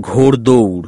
ঘোড়দৌড়